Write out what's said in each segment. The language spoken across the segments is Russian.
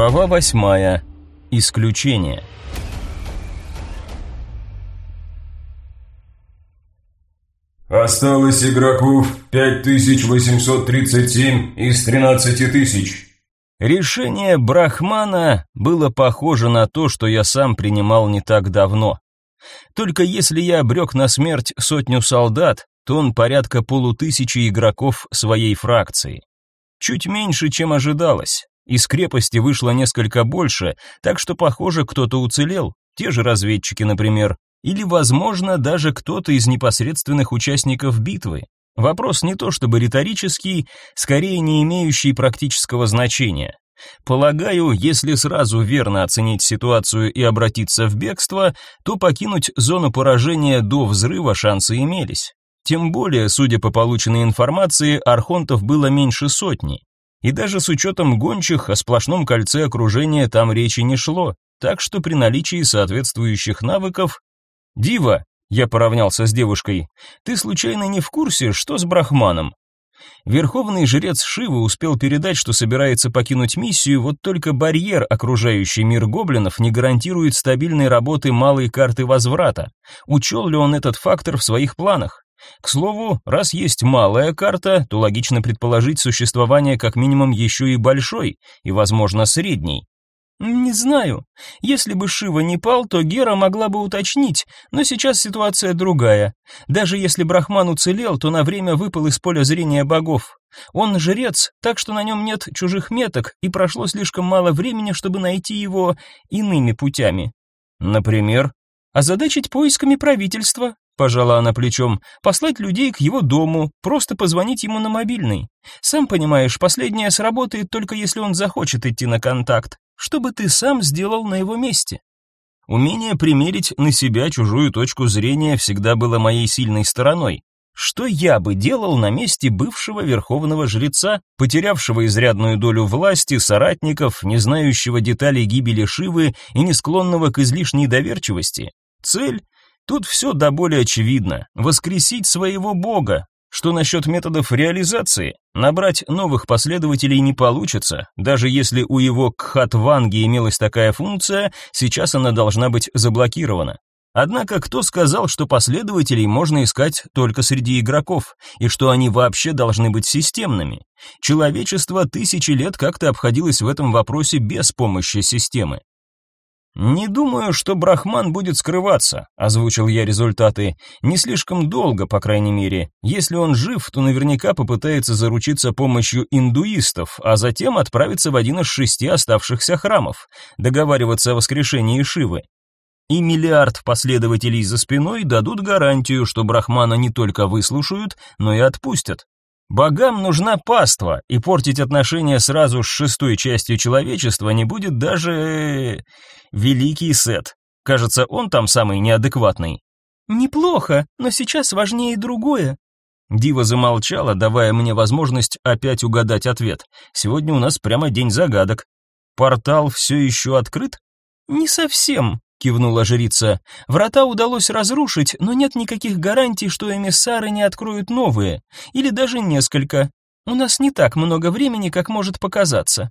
Глава восьмая. Исключение. Осталось игроков 5837 из 13 тысяч. Решение Брахмана было похоже на то, что я сам принимал не так давно. Только если я обрек на смерть сотню солдат, то он порядка полутысячи игроков своей фракции. Чуть меньше, чем ожидалось. Из крепости вышло несколько больше, так что, похоже, кто-то уцелел, те же разведчики, например, или, возможно, даже кто-то из непосредственных участников битвы. Вопрос не то чтобы риторический, скорее не имеющий практического значения. Полагаю, если сразу верно оценить ситуацию и обратиться в бегство, то покинуть зону поражения до взрыва шансы имелись. Тем более, судя по полученной информации, архонтов было меньше сотни. И даже с учетом гончих о сплошном кольце окружения там речи не шло, так что при наличии соответствующих навыков... «Дива», — я поравнялся с девушкой, — «ты случайно не в курсе, что с Брахманом?» Верховный жрец Шивы успел передать, что собирается покинуть миссию, вот только барьер, окружающий мир гоблинов, не гарантирует стабильной работы малой карты возврата. Учел ли он этот фактор в своих планах? К слову, раз есть малая карта, то логично предположить существование как минимум еще и большой, и, возможно, средней. Не знаю. Если бы Шива не пал, то Гера могла бы уточнить, но сейчас ситуация другая. Даже если Брахман уцелел, то на время выпал из поля зрения богов. Он жрец, так что на нем нет чужих меток, и прошло слишком мало времени, чтобы найти его иными путями. Например, озадачить поисками правительства, пожала она плечом, послать людей к его дому, просто позвонить ему на мобильный. Сам понимаешь, последнее сработает только если он захочет идти на контакт. Что бы ты сам сделал на его месте? Умение примерить на себя чужую точку зрения всегда было моей сильной стороной. Что я бы делал на месте бывшего верховного жреца, потерявшего изрядную долю власти, соратников, не знающего деталей гибели Шивы и не склонного к излишней доверчивости? Цель Тут все до боли очевидно. Воскресить своего бога. Что насчет методов реализации? Набрать новых последователей не получится. Даже если у его Кхатванги имелась такая функция, сейчас она должна быть заблокирована. Однако кто сказал, что последователей можно искать только среди игроков, и что они вообще должны быть системными? Человечество тысячи лет как-то обходилось в этом вопросе без помощи системы. «Не думаю, что Брахман будет скрываться», — озвучил я результаты. «Не слишком долго, по крайней мере. Если он жив, то наверняка попытается заручиться помощью индуистов, а затем отправиться в один из шести оставшихся храмов, договариваться о воскрешении Шивы. И миллиард последователей за спиной дадут гарантию, что Брахмана не только выслушают, но и отпустят. Богам нужна паства, и портить отношения сразу с шестой частью человечества не будет даже... Э, великий Сет. Кажется, он там самый неадекватный. Неплохо, но сейчас важнее другое. Дива замолчала, давая мне возможность опять угадать ответ. Сегодня у нас прямо день загадок. Портал все еще открыт? Не совсем, кивнула жрица. Врата удалось разрушить, но нет никаких гарантий, что эмиссары не откроют новые, или даже несколько. У нас не так много времени, как может показаться.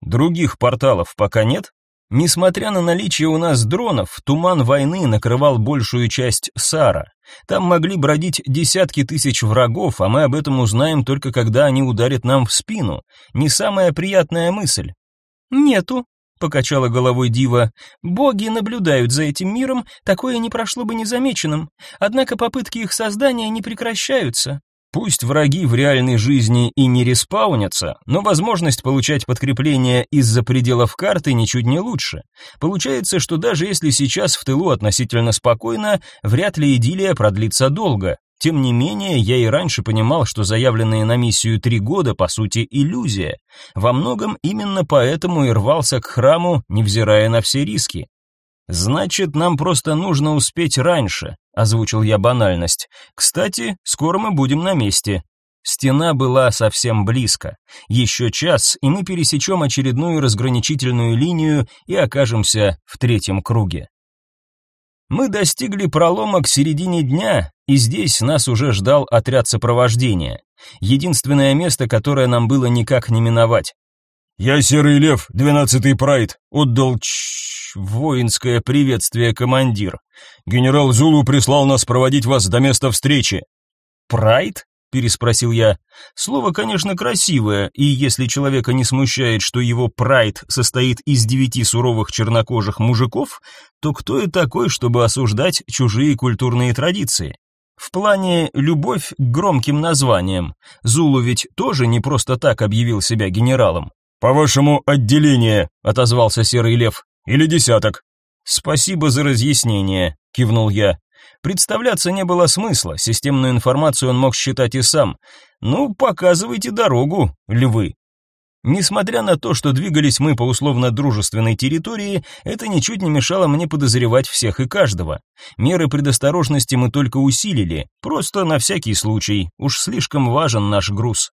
Других порталов пока нет. Несмотря на наличие у нас дронов, туман войны накрывал большую часть Сара. Там могли бродить десятки тысяч врагов, а мы об этом узнаем только когда они ударят нам в спину. Не самая приятная мысль. Нету, покачала головой Дива. Боги наблюдают за этим миром, такое не прошло бы незамеченным. Однако попытки их создания не прекращаются. Пусть враги в реальной жизни и не респаунятся, но возможность получать подкрепление из-за пределов карты ничуть не лучше. Получается, что даже если сейчас в тылу относительно спокойно, вряд ли идиллия продлится долго. Тем не менее, я и раньше понимал, что заявленные на миссию три года, по сути, иллюзия. Во многом именно поэтому и рвался к храму, невзирая на все риски. «Значит, нам просто нужно успеть раньше», — озвучил я банальность. «Кстати, скоро мы будем на месте». Стена была совсем близко. Еще час, и мы пересечем очередную разграничительную линию и окажемся в третьем круге. Мы достигли пролома к середине дня, и здесь нас уже ждал отряд сопровождения. Единственное место, которое нам было никак не миновать. «Я Серый Лев, двенадцатый прайд, отдал ч воинское приветствие командир. Генерал Зулу прислал нас проводить вас до места встречи». «Прайд?» — переспросил я. Слово, конечно, красивое, и если человека не смущает, что его прайд состоит из девяти суровых чернокожих мужиков, то кто и такой, чтобы осуждать чужие культурные традиции? В плане любовь к громким названиям. Зулу ведь тоже не просто так объявил себя генералом. «По-вашему, отделение», — отозвался Серый Лев, — «или десяток?» «Спасибо за разъяснение», — кивнул я. Представляться не было смысла, системную информацию он мог считать и сам. «Ну, показывайте дорогу, львы». Несмотря на то, что двигались мы по условно-дружественной территории, это ничуть не мешало мне подозревать всех и каждого. Меры предосторожности мы только усилили, просто на всякий случай, уж слишком важен наш груз.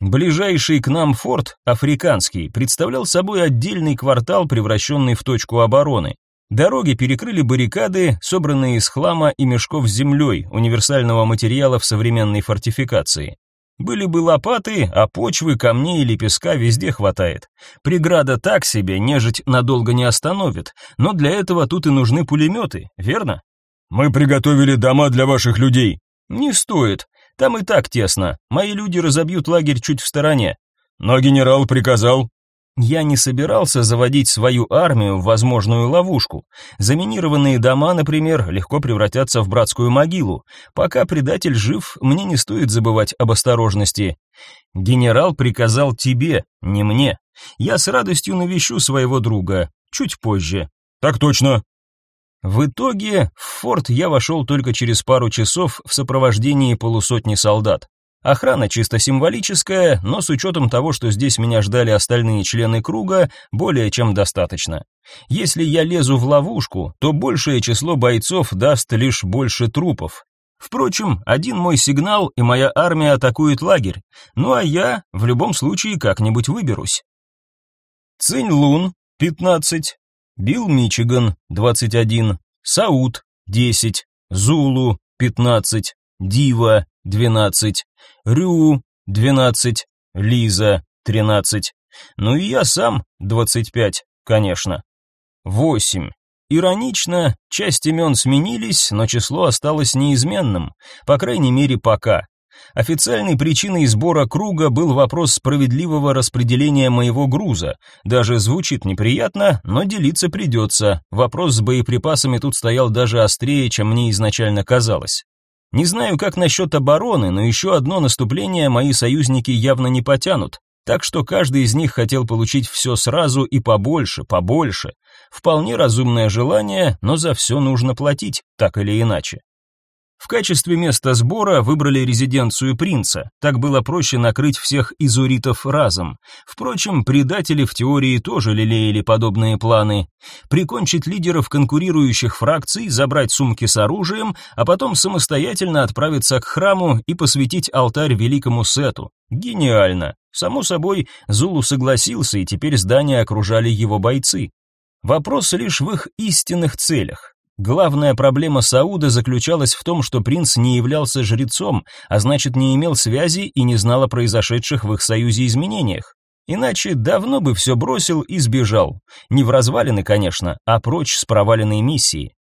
Ближайший к нам форт, африканский, представлял собой отдельный квартал, превращенный в точку обороны. Дороги перекрыли баррикады, собранные из хлама и мешков с землей, универсального материала в современной фортификации. Были бы лопаты, а почвы, камней или песка везде хватает. Преграда так себе, нежить надолго не остановит, но для этого тут и нужны пулеметы, верно? Мы приготовили дома для ваших людей. Не стоит. Там и так тесно. Мои люди разобьют лагерь чуть в стороне. Но генерал приказал. Я не собирался заводить свою армию в возможную ловушку. Заминированные дома, например, легко превратятся в братскую могилу. Пока предатель жив, мне не стоит забывать об осторожности. Генерал приказал тебе, не мне. Я с радостью навещу своего друга чуть позже. Так точно. В итоге в форт я вошел только через пару часов в сопровождении полусотни солдат. Охрана чисто символическая, но с учетом того, что здесь меня ждали остальные члены круга, более чем достаточно. Если я лезу в ловушку, то большее число бойцов даст лишь больше трупов. Впрочем, один мой сигнал, и моя армия атакует лагерь, ну а я в любом случае как-нибудь выберусь. Цинь Лун, 15, Билл Мичиган 21, Сауд 10, Зулу 15, Дива 12, Рю 12, Лиза 13. Ну и я сам 25, конечно. 8. Иронично, часть имен сменились, но число осталось неизменным, по крайней мере пока. Официальной причиной сбора круга был вопрос справедливого распределения моего груза. Даже звучит неприятно, но делиться придется. Вопрос с боеприпасами тут стоял даже острее, чем мне изначально казалось. Не знаю, как насчет обороны, но еще одно наступление мои союзники явно не потянут. Так что каждый из них хотел получить все сразу и побольше, побольше. Вполне разумное желание, но за все нужно платить, так или иначе. В качестве места сбора выбрали резиденцию принца. Так было проще накрыть всех изуритов разом. Впрочем, предатели в теории тоже лелеяли подобные планы. Прикончить лидеров конкурирующих фракций, забрать сумки с оружием, а потом самостоятельно отправиться к храму и посвятить алтарь великому Сету. Гениально. Само собой, Зулу согласился, и теперь здание окружали его бойцы. Вопрос лишь в их истинных целях. Главная проблема Сауда заключалась в том, что принц не являлся жрецом, а значит не имел связи и не знал о произошедших в их союзе изменениях. Иначе давно бы все бросил и сбежал. Не в развалины, конечно, а прочь с проваленной миссией.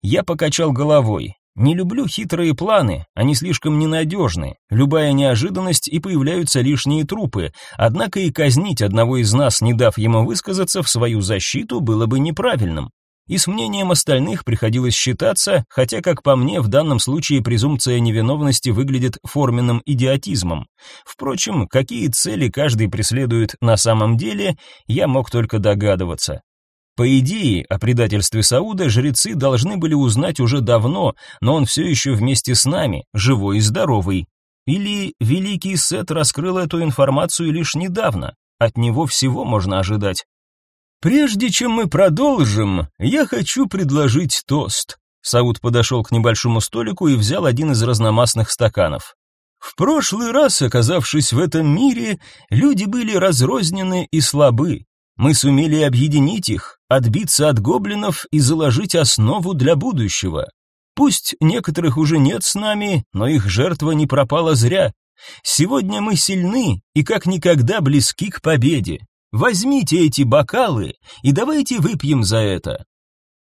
Я покачал головой. Не люблю хитрые планы, они слишком ненадежны. Любая неожиданность и появляются лишние трупы. Однако и казнить одного из нас, не дав ему высказаться в свою защиту, было бы неправильным и с мнением остальных приходилось считаться, хотя, как по мне, в данном случае презумпция невиновности выглядит форменным идиотизмом. Впрочем, какие цели каждый преследует на самом деле, я мог только догадываться. По идее, о предательстве Сауда жрецы должны были узнать уже давно, но он все еще вместе с нами, живой и здоровый. Или Великий Сет раскрыл эту информацию лишь недавно, от него всего можно ожидать. Прежде чем мы продолжим, я хочу предложить тост. Сауд подошел к небольшому столику и взял один из разномастных стаканов. В прошлый раз, оказавшись в этом мире, люди были разрознены и слабы. Мы сумели объединить их, отбиться от гоблинов и заложить основу для будущего. Пусть некоторых уже нет с нами, но их жертва не пропала зря. Сегодня мы сильны и как никогда близки к победе. Возьмите эти бокалы и давайте выпьем за это.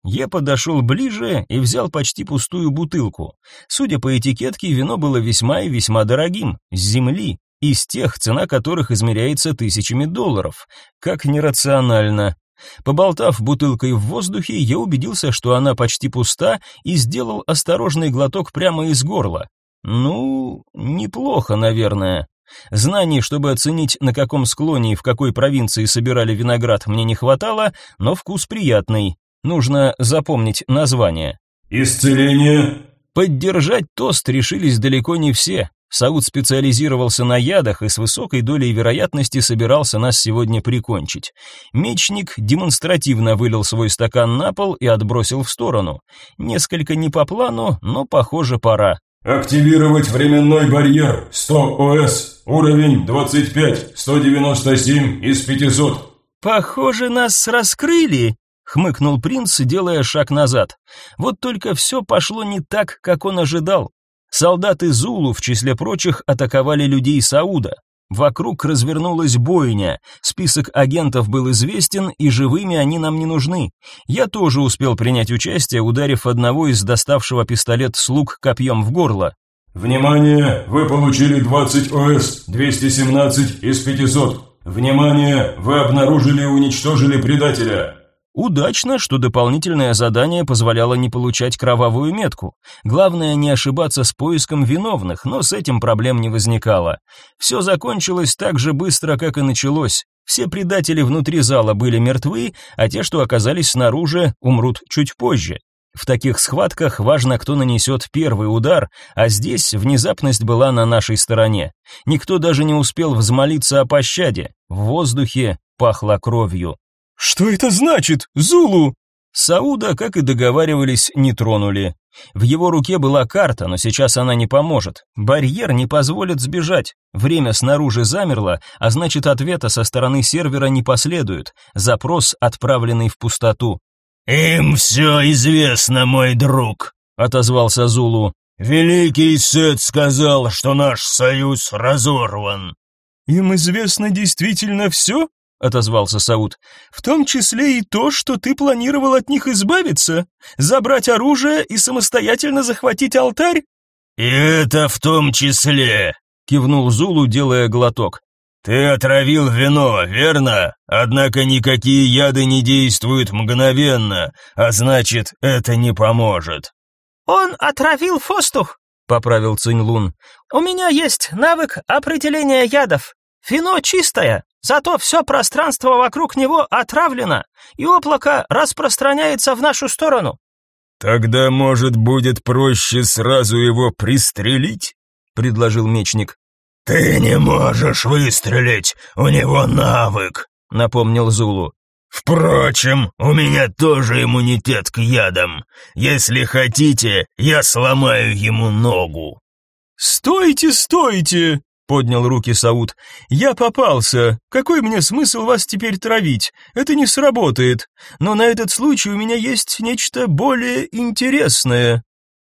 Я подошел ближе и взял почти пустую бутылку. Судя по этикетке, вино было весьма и весьма дорогим, с земли, из тех, цена которых измеряется тысячами долларов. Как нерационально. Поболтав бутылкой в воздухе, я убедился, что она почти пуста, и сделал осторожный глоток прямо из горла. Ну, неплохо, наверное. Знаний, чтобы оценить, на каком склоне и в какой провинции собирали виноград, мне не хватало, но вкус приятный. Нужно запомнить название. Исцеление. Поддержать тост решились далеко не все. Сауд специализировался на ядах и с высокой долей вероятности собирался нас сегодня прикончить. Мечник демонстративно вылил свой стакан на пол и отбросил в сторону. Несколько не по плану, но, похоже, пора. Активировать временной барьер 100 ОС, уровень 25, 197 из 500. Похоже, нас раскрыли, хмыкнул принц, делая шаг назад. Вот только все пошло не так, как он ожидал. Солдаты Зулу, в числе прочих, атаковали людей Сауда. Вокруг развернулась бойня. Список агентов был известен, и живыми они нам не нужны. Я тоже успел принять участие, ударив одного из доставшего пистолет слуг копьем в горло. Внимание, вы получили 20 ОС, 217 из 500. Внимание, вы обнаружили и уничтожили предателя. Удачно, что дополнительное задание позволяло не получать кровавую метку. Главное не ошибаться с поиском виновных, но с этим проблем не возникало. Все закончилось так же быстро, как и началось. Все предатели внутри зала были мертвы, а те, что оказались снаружи, умрут чуть позже. В таких схватках важно, кто нанесет первый удар, а здесь внезапность была на нашей стороне. Никто даже не успел взмолиться о пощаде. В воздухе пахло кровью. «Что это значит, Зулу?» Сауда, как и договаривались, не тронули. В его руке была карта, но сейчас она не поможет. Барьер не позволит сбежать. Время снаружи замерло, а значит ответа со стороны сервера не последует. Запрос, отправленный в пустоту. «Им все известно, мой друг», — отозвался Зулу. «Великий Сет сказал, что наш союз разорван». «Им известно действительно все?» — отозвался Сауд. «В том числе и то, что ты планировал от них избавиться, забрать оружие и самостоятельно захватить алтарь?» «И это в том числе», — кивнул Зулу, делая глоток. «Ты отравил вино, верно? Однако никакие яды не действуют мгновенно, а значит, это не поможет». «Он отравил фостух», — поправил Цинь-Лун. «У меня есть навык определения ядов. Вино чистое, Зато все пространство вокруг него отравлено, и облако распространяется в нашу сторону. Тогда, может, будет проще сразу его пристрелить, предложил мечник. Ты не можешь выстрелить, у него навык, напомнил Зулу. Впрочем, у меня тоже иммунитет к ядам. Если хотите, я сломаю ему ногу. Стойте, стойте, Поднял руки Сауд. «Я попался. Какой мне смысл вас теперь травить? Это не сработает. Но на этот случай у меня есть нечто более интересное».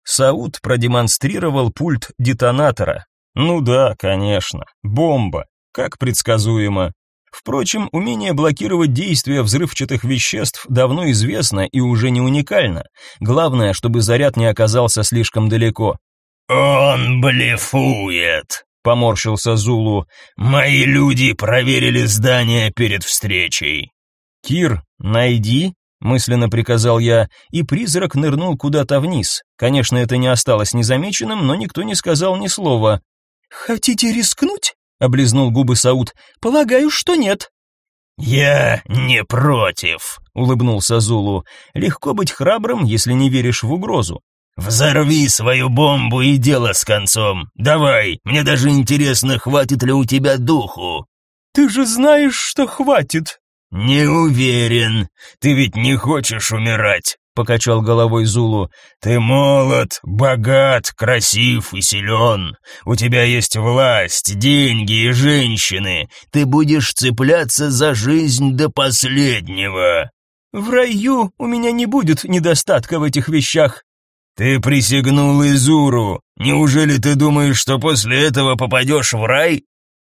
Сауд продемонстрировал пульт детонатора. Ну да, конечно. Бомба. Как предсказуемо. Впрочем, умение блокировать действия взрывчатых веществ давно известно и уже не уникально. Главное, чтобы заряд не оказался слишком далеко. «Он блефует», поморщился Зулу. Мои люди проверили здание перед встречей. Кир, найди, мысленно приказал я, и призрак нырнул куда-то вниз. Конечно, это не осталось незамеченным, но никто не сказал ни слова. Хотите рискнуть? облизнул губы Сауд. Полагаю, что нет. «Я не против», — улыбнулся Зулу. «Легко быть храбрым, если не веришь в угрозу. «Взорви свою бомбу и дело с концом. Давай, мне даже интересно, хватит ли у тебя духу». «Ты же знаешь, что хватит». «Не уверен. Ты ведь не хочешь умирать», — покачал головой Зулу. «Ты молод, богат, красив и силен. У тебя есть власть, деньги и женщины. Ты будешь цепляться за жизнь до последнего». «В раю у меня не будет недостатка в этих вещах», Ты присягнул Изуру. Неужели ты думаешь, что после этого попадешь в рай?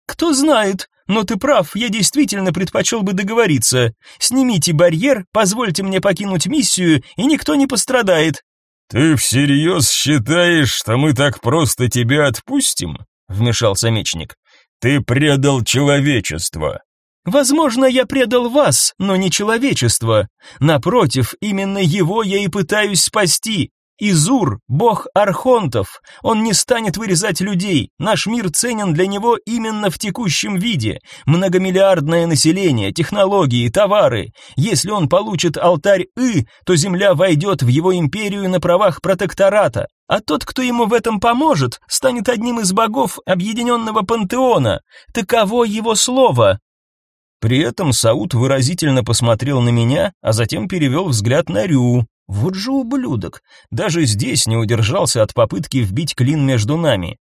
Кто знает, но ты прав, я действительно предпочел бы договориться. Снимите барьер, позвольте мне покинуть миссию, и никто не пострадает. Ты всерьез считаешь, что мы так просто тебя отпустим? вмешался мечник. Ты предал человечество. Возможно, я предал вас, но не человечество. Напротив, именно его я и пытаюсь спасти. Изур, бог архонтов, он не станет вырезать людей. Наш мир ценен для него именно в текущем виде. Многомиллиардное население, технологии, товары. Если он получит алтарь И, то земля войдет в его империю на правах протектората. А тот, кто ему в этом поможет, станет одним из богов объединенного пантеона. Таково его слово. При этом Саут выразительно посмотрел на меня, а затем перевел взгляд на Рю, вот же ублюдок. Даже здесь не удержался от попытки вбить клин между нами.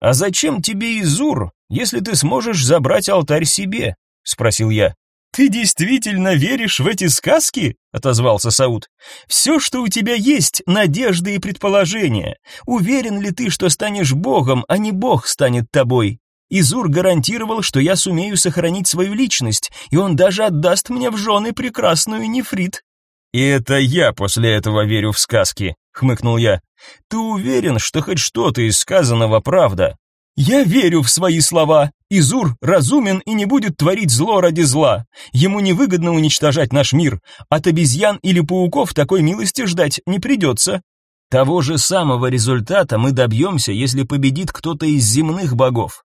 А зачем тебе Изур, если ты сможешь забрать алтарь себе? спросил я. Ты действительно веришь в эти сказки? отозвался Саут. Все, что у тебя есть, надежды и предположения. Уверен ли ты, что станешь богом, а не бог станет тобой? Изур гарантировал, что я сумею сохранить свою личность, и он даже отдаст мне в жены прекрасную нефрит. «И это я после этого верю в сказки», — хмыкнул я. «Ты уверен, что хоть что-то из сказанного правда?» «Я верю в свои слова. Изур разумен и не будет творить зло ради зла. Ему невыгодно уничтожать наш мир. От обезьян или пауков такой милости ждать не придется». Того же самого результата мы добьемся, если победит кто-то из земных богов.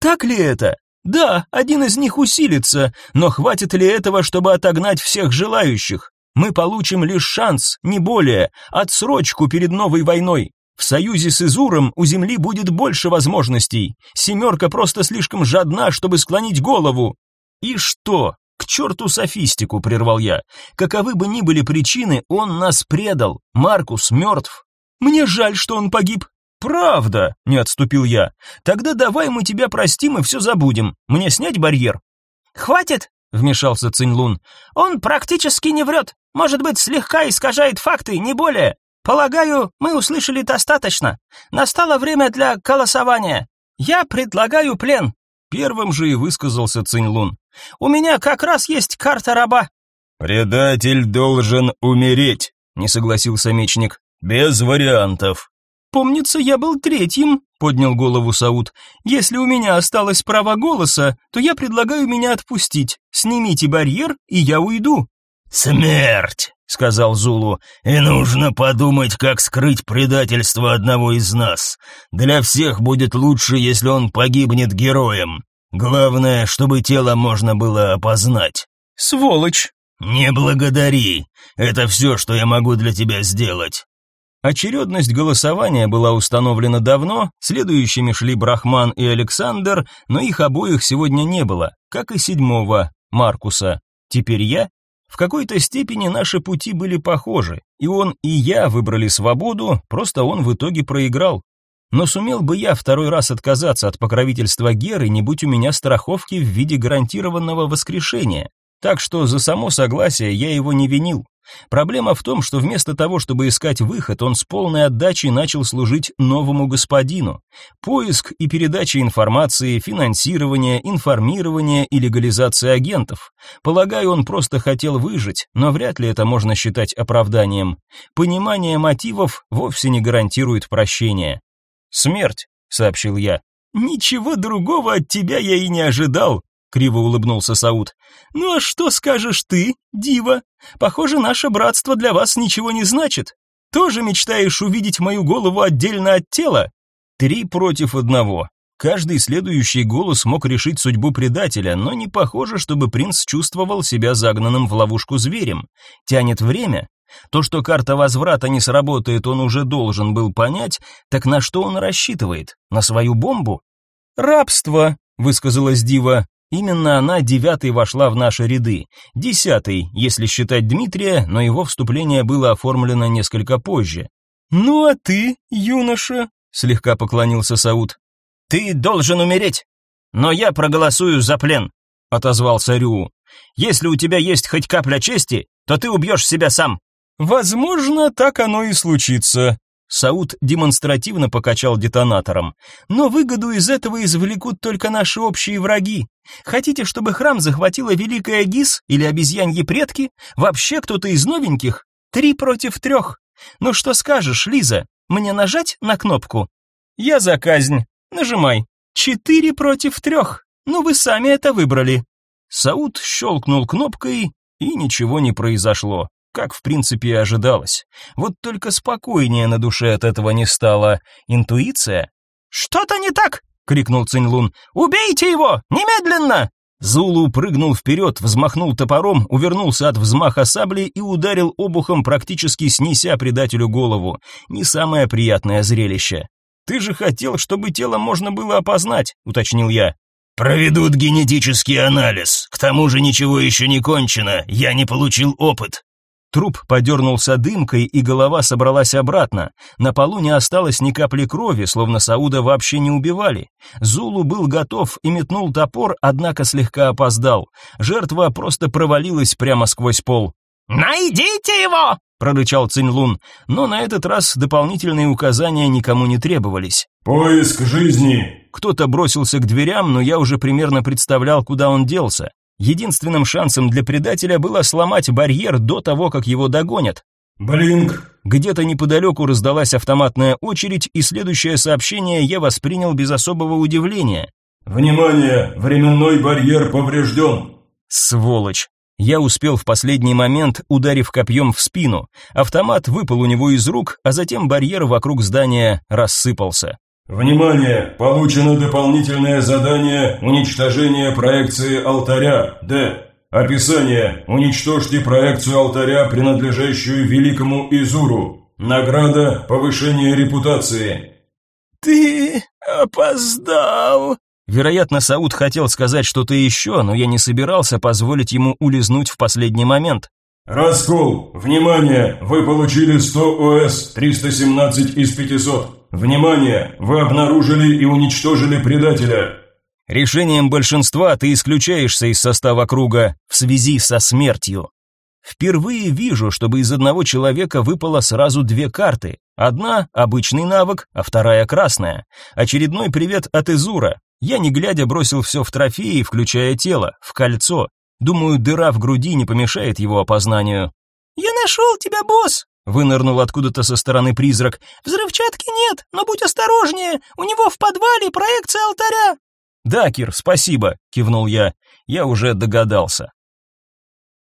Так ли это? Да, один из них усилится, но хватит ли этого, чтобы отогнать всех желающих? Мы получим лишь шанс, не более, отсрочку перед новой войной. В союзе с Изуром у Земли будет больше возможностей. Семерка просто слишком жадна, чтобы склонить голову. И что? К черту софистику, прервал я. Каковы бы ни были причины, он нас предал. Маркус мертв. Мне жаль, что он погиб. Правда, не отступил я. Тогда давай мы тебя простим и все забудем. Мне снять барьер? Хватит, вмешался Цинлун. Он практически не врет. Может быть, слегка искажает факты, не более. Полагаю, мы услышали достаточно. Настало время для голосования. Я предлагаю плен. Первым же и высказался Цинлун. У меня как раз есть карта раба. Предатель должен умереть, не согласился мечник. Без вариантов. Помнится, я был третьим, поднял голову Сауд. Если у меня осталось право голоса, то я предлагаю меня отпустить. Снимите барьер, и я уйду. «Смерть!» — сказал Зулу. «И нужно подумать, как скрыть предательство одного из нас. Для всех будет лучше, если он погибнет героем. Главное, чтобы тело можно было опознать». «Сволочь!» «Не благодари. Это все, что я могу для тебя сделать». Очередность голосования была установлена давно, следующими шли Брахман и Александр, но их обоих сегодня не было, как и седьмого, Маркуса. Теперь я в какой-то степени наши пути были похожи, и он и я выбрали свободу, просто он в итоге проиграл. Но сумел бы я второй раз отказаться от покровительства Геры, не будь у меня страховки в виде гарантированного воскрешения. Так что за само согласие я его не винил. Проблема в том, что вместо того, чтобы искать выход, он с полной отдачей начал служить новому господину. Поиск и передача информации, финансирование, информирование и легализация агентов. Полагаю, он просто хотел выжить, но вряд ли это можно считать оправданием. Понимание мотивов вовсе не гарантирует прощения. «Смерть», — сообщил я. «Ничего другого от тебя я и не ожидал», криво улыбнулся Сауд. Ну а что скажешь ты, Дива? Похоже, наше братство для вас ничего не значит. Тоже мечтаешь увидеть мою голову отдельно от тела? Три против одного. Каждый следующий голос мог решить судьбу предателя, но не похоже, чтобы принц чувствовал себя загнанным в ловушку зверем. Тянет время. То, что карта возврата не сработает, он уже должен был понять, так на что он рассчитывает? На свою бомбу? «Рабство», — высказалась Дива. Именно она девятой вошла в наши ряды, десятый, если считать Дмитрия, но его вступление было оформлено несколько позже. «Ну а ты, юноша?» — слегка поклонился Сауд. «Ты должен умереть, но я проголосую за плен», — отозвался Рю. «Если у тебя есть хоть капля чести, то ты убьешь себя сам». «Возможно, так оно и случится», Сауд демонстративно покачал детонатором. Но выгоду из этого извлекут только наши общие враги. Хотите, чтобы храм захватила Великая Гис или обезьяньи предки? Вообще кто-то из новеньких? Три против трех. Ну что скажешь, Лиза? Мне нажать на кнопку? Я за казнь. Нажимай. Четыре против трех. Ну вы сами это выбрали. Сауд щелкнул кнопкой, и ничего не произошло как в принципе и ожидалось. Вот только спокойнее на душе от этого не стало. Интуиция? «Что-то не так!» — крикнул Цинлун. «Убейте его! Немедленно!» Зулу прыгнул вперед, взмахнул топором, увернулся от взмаха сабли и ударил обухом, практически снеся предателю голову. Не самое приятное зрелище. «Ты же хотел, чтобы тело можно было опознать», — уточнил я. «Проведут генетический анализ. К тому же ничего еще не кончено. Я не получил опыт», Труп подернулся дымкой, и голова собралась обратно. На полу не осталось ни капли крови, словно Сауда вообще не убивали. Зулу был готов и метнул топор, однако слегка опоздал. Жертва просто провалилась прямо сквозь пол. «Найдите его!» — прорычал Цинлун, но на этот раз дополнительные указания никому не требовались. «Поиск жизни!» Кто-то бросился к дверям, но я уже примерно представлял, куда он делся. Единственным шансом для предателя было сломать барьер до того, как его догонят. «Блинк!» Где-то неподалеку раздалась автоматная очередь, и следующее сообщение я воспринял без особого удивления. «Внимание! Временной барьер поврежден!» Сволочь! Я успел в последний момент, ударив копьем в спину. Автомат выпал у него из рук, а затем барьер вокруг здания рассыпался. Внимание! Получено дополнительное задание уничтожение проекции алтаря. Д. Описание. Уничтожьте проекцию алтаря, принадлежащую великому Изуру. Награда повышение репутации. Ты опоздал. Вероятно, Сауд хотел сказать что-то еще, но я не собирался позволить ему улизнуть в последний момент. Раскол. Внимание! Вы получили 100 ОС, 317 из 500. Внимание! Вы обнаружили и уничтожили предателя. Решением большинства ты исключаешься из состава круга в связи со смертью. Впервые вижу, чтобы из одного человека выпало сразу две карты. Одна — обычный навык, а вторая — красная. Очередной привет от Изура. Я, не глядя, бросил все в трофеи, включая тело, в кольцо. Думаю, дыра в груди не помешает его опознанию. «Я нашел тебя, босс!» Вынырнул откуда-то со стороны призрак. «Взрывчатки нет, но будь осторожнее, у него в подвале проекция алтаря!» «Да, Кир, спасибо», — кивнул я. Я уже догадался.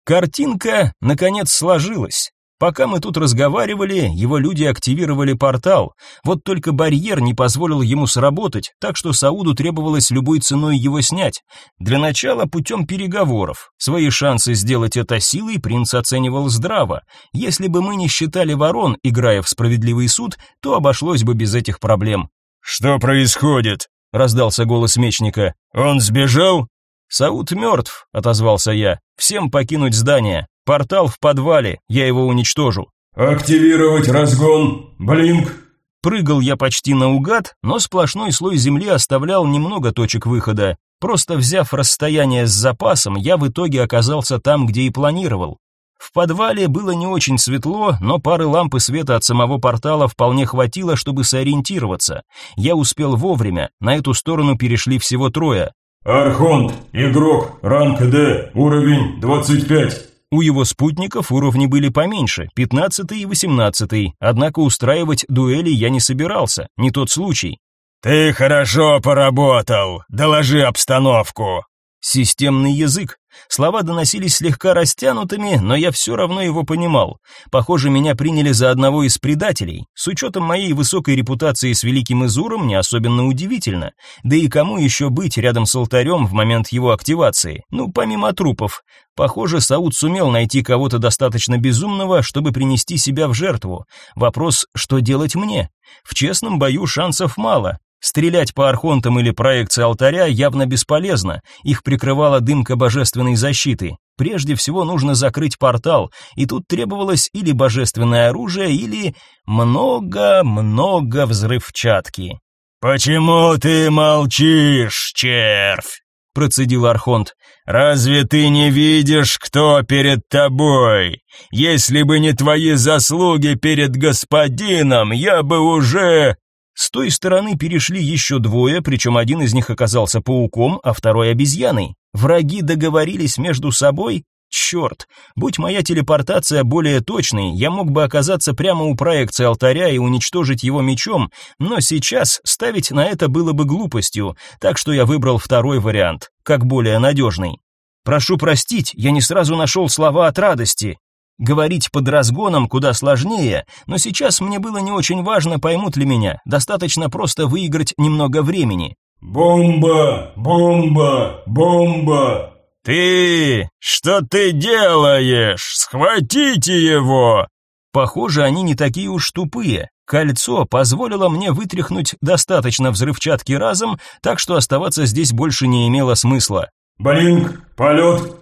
Картинка, наконец, сложилась. Пока мы тут разговаривали, его люди активировали портал. Вот только барьер не позволил ему сработать, так что Сауду требовалось любой ценой его снять. Для начала путем переговоров. Свои шансы сделать это силой принц оценивал здраво. Если бы мы не считали ворон, играя в справедливый суд, то обошлось бы без этих проблем. «Что происходит?» — раздался голос мечника. «Он сбежал?» «Сауд мертв», — отозвался я. «Всем покинуть здание». Портал в подвале, я его уничтожу. Активировать разгон. Блинк. Прыгал я почти наугад, но сплошной слой земли оставлял немного точек выхода. Просто взяв расстояние с запасом, я в итоге оказался там, где и планировал. В подвале было не очень светло, но пары лампы света от самого портала вполне хватило, чтобы сориентироваться. Я успел вовремя, на эту сторону перешли всего трое. «Архонт, игрок, ранг Д, уровень 25». У его спутников уровни были поменьше, 15 и 18, однако устраивать дуэли я не собирался, не тот случай. «Ты хорошо поработал, доложи обстановку», Системный язык. Слова доносились слегка растянутыми, но я все равно его понимал. Похоже, меня приняли за одного из предателей. С учетом моей высокой репутации с Великим Изуром не особенно удивительно. Да и кому еще быть рядом с алтарем в момент его активации? Ну, помимо трупов. Похоже, Сауд сумел найти кого-то достаточно безумного, чтобы принести себя в жертву. Вопрос, что делать мне? В честном бою шансов мало. Стрелять по архонтам или проекции алтаря явно бесполезно, их прикрывала дымка божественной защиты. Прежде всего нужно закрыть портал, и тут требовалось или божественное оружие, или много-много взрывчатки. «Почему ты молчишь, червь?» процедил Архонт. Разве ты не видишь, кто перед тобой? Если бы не твои заслуги перед господином, я бы уже С той стороны перешли еще двое, причем один из них оказался пауком, а второй обезьяной. Враги договорились между собой, Черт, будь моя телепортация более точной, я мог бы оказаться прямо у проекции алтаря и уничтожить его мечом, но сейчас ставить на это было бы глупостью, так что я выбрал второй вариант, как более надежный. Прошу простить, я не сразу нашел слова от радости. Говорить под разгоном куда сложнее, но сейчас мне было не очень важно, поймут ли меня, достаточно просто выиграть немного времени. «Бомба! Бомба! Бомба!» «Ты! Что ты делаешь? Схватите его!» Похоже, они не такие уж тупые. Кольцо позволило мне вытряхнуть достаточно взрывчатки разом, так что оставаться здесь больше не имело смысла. «Блинк! Полет!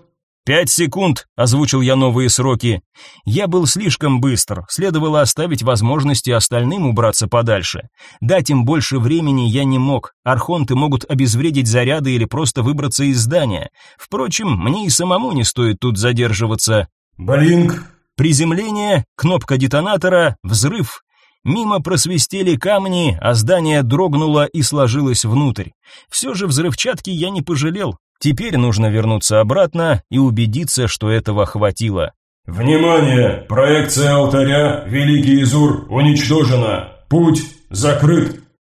«Пять секунд», — озвучил я новые сроки. Я был слишком быстр, следовало оставить возможности остальным убраться подальше. Дать им больше времени я не мог, архонты могут обезвредить заряды или просто выбраться из здания. Впрочем, мне и самому не стоит тут задерживаться. «Блинк!» Приземление, кнопка детонатора, взрыв. Мимо просвистели камни, а здание дрогнуло и сложилось внутрь. Все же взрывчатки я не пожалел, Теперь нужно вернуться обратно и убедиться, что этого хватило. «Внимание! Проекция алтаря Великий Изур уничтожена! Путь закрыт!»